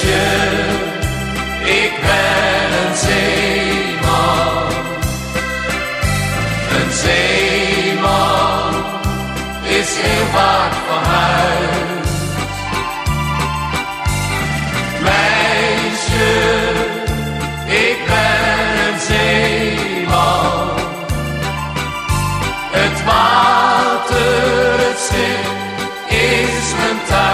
je, ik ben een zeeman. Een zeeman is heel vaak van huis. Meisje, ik ben een zeeman. Het water, het schip is mijn thuis.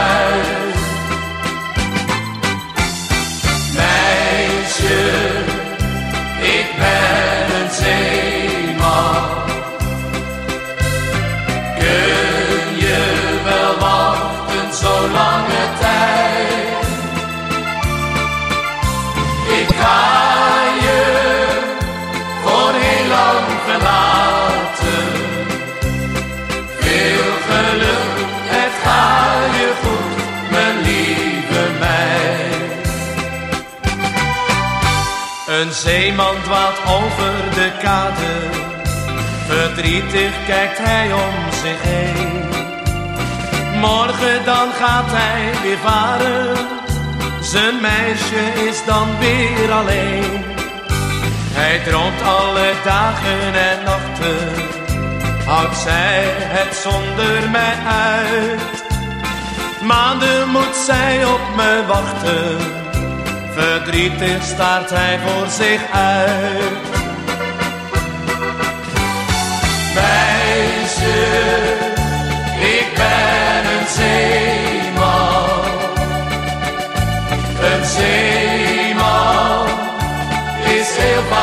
Een zeeman dwaalt over de kade, verdrietig kijkt hij om zich heen. Morgen dan gaat hij weer varen, zijn meisje is dan weer alleen. Hij droomt alle dagen en nachten, houdt zij het zonder mij uit. Maanden moet zij op me wachten verdrietig staart hij voor zich uit. Meisje, ik ben een zeeman, een zeeman is heel vaak.